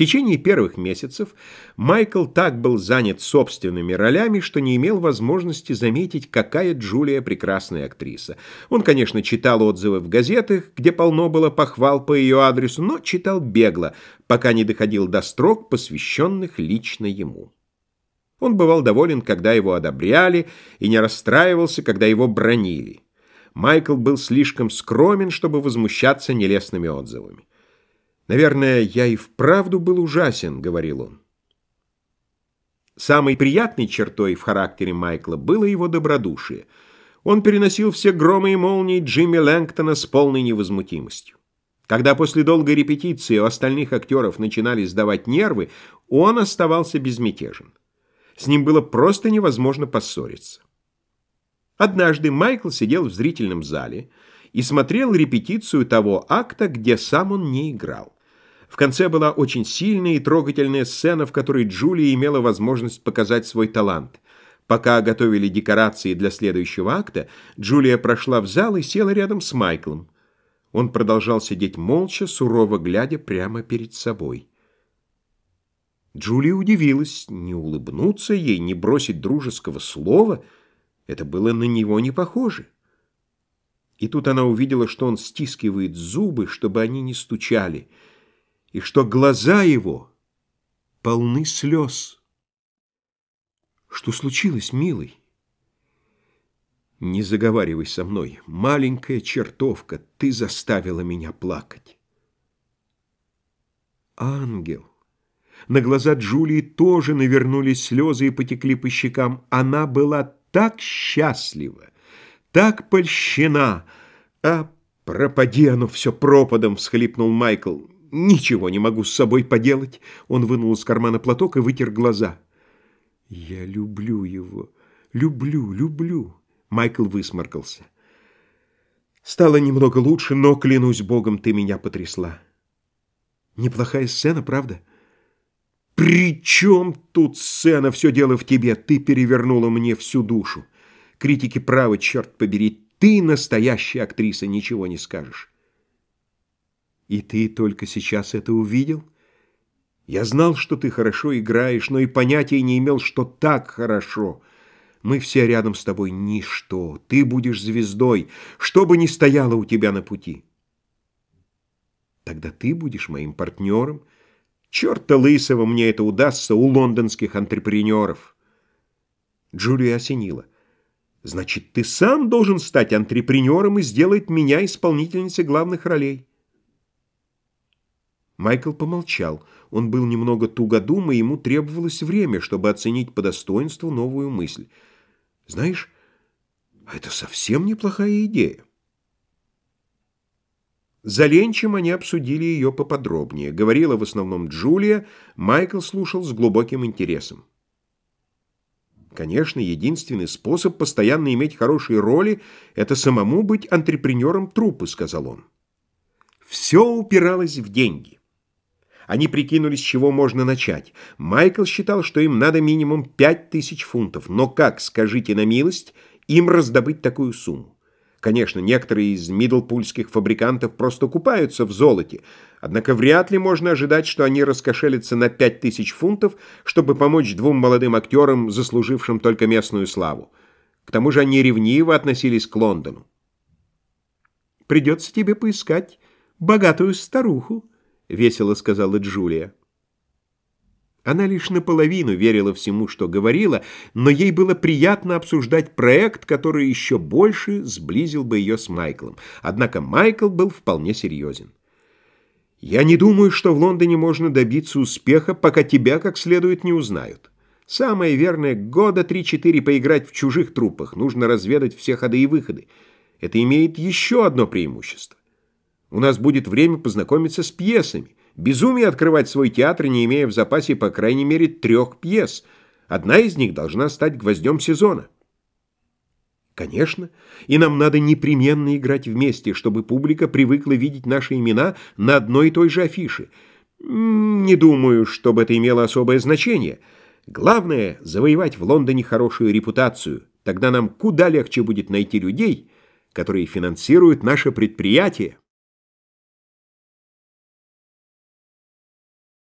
течение первых месяцев Майкл так был занят собственными ролями, что не имел возможности заметить, какая Джулия прекрасная актриса. Он, конечно, читал отзывы в газетах, где полно было похвал по ее адресу, но читал бегло, пока не доходил до строк, посвященных лично ему. Он бывал доволен, когда его одобряли, и не расстраивался, когда его бронили. Майкл был слишком скромен, чтобы возмущаться нелестными отзывами. «Наверное, я и вправду был ужасен», — говорил он. Самой приятной чертой в характере Майкла было его добродушие. Он переносил все громы и молнии Джимми Лэнгтона с полной невозмутимостью. Когда после долгой репетиции у остальных актеров начинали сдавать нервы, он оставался безмятежен. С ним было просто невозможно поссориться. Однажды Майкл сидел в зрительном зале и смотрел репетицию того акта, где сам он не играл. В конце была очень сильная и трогательная сцена, в которой Джулия имела возможность показать свой талант. Пока готовили декорации для следующего акта, Джулия прошла в зал и села рядом с Майклом. Он продолжал сидеть молча, сурово глядя прямо перед собой. Джулия удивилась, не улыбнуться ей, не бросить дружеского слова. Это было на него не похоже. И тут она увидела, что он стискивает зубы, чтобы они не стучали — и что глаза его полны слез. Что случилось, милый? Не заговаривай со мной, маленькая чертовка, ты заставила меня плакать. Ангел. На глаза Джулии тоже навернулись слезы и потекли по щекам. Она была так счастлива, так польщена. А пропади оно все пропадом, всхлипнул Майкл. «Ничего не могу с собой поделать». Он вынул из кармана платок и вытер глаза. «Я люблю его. Люблю, люблю». Майкл высморкался. «Стало немного лучше, но, клянусь богом, ты меня потрясла». «Неплохая сцена, правда?» «При чем тут сцена? Все дело в тебе. Ты перевернула мне всю душу. Критики правы, черт побери. Ты настоящая актриса, ничего не скажешь». И ты только сейчас это увидел? Я знал, что ты хорошо играешь, но и понятия не имел, что так хорошо. Мы все рядом с тобой ничто. Ты будешь звездой, что бы ни стояло у тебя на пути. Тогда ты будешь моим партнером. Черта лысого мне это удастся у лондонских антрепренеров. Джулия осенила. Значит, ты сам должен стать антрепренером и сделать меня исполнительницей главных ролей. Майкл помолчал. Он был немного тугодум, и ему требовалось время, чтобы оценить по достоинству новую мысль. «Знаешь, а это совсем неплохая идея». За ленчем они обсудили ее поподробнее. Говорила в основном Джулия, Майкл слушал с глубоким интересом. Конечно, единственный способ постоянно иметь хорошие роли – это самому быть антрепренером труппы, сказал он. Все упиралось в деньги. Они прикинули, с чего можно начать. Майкл считал, что им надо минимум пять тысяч фунтов. Но как, скажите на милость, им раздобыть такую сумму? Конечно, некоторые из мидлпульских фабрикантов просто купаются в золоте, однако вряд ли можно ожидать, что они раскошелятся на пять тысяч фунтов, чтобы помочь двум молодым актерам, заслужившим только местную славу. К тому же они ревниво относились к Лондону. «Придется тебе поискать богатую старуху», весело сказала Джулия. Она лишь наполовину верила всему, что говорила, но ей было приятно обсуждать проект, который еще больше сблизил бы ее с Майклом. Однако Майкл был вполне серьезен. «Я не думаю, что в Лондоне можно добиться успеха, пока тебя как следует не узнают. Самое верное — года три-четыре поиграть в чужих трупах. Нужно разведать все ходы и выходы. Это имеет еще одно преимущество. У нас будет время познакомиться с пьесами. Безумие открывать свой театр, не имея в запасе по крайней мере трех пьес. Одна из них должна стать гвоздем сезона. Конечно, и нам надо непременно играть вместе, чтобы публика привыкла видеть наши имена на одной и той же афише. Не думаю, чтобы это имело особое значение. Главное – завоевать в Лондоне хорошую репутацию. Тогда нам куда легче будет найти людей, которые финансируют наше предприятие.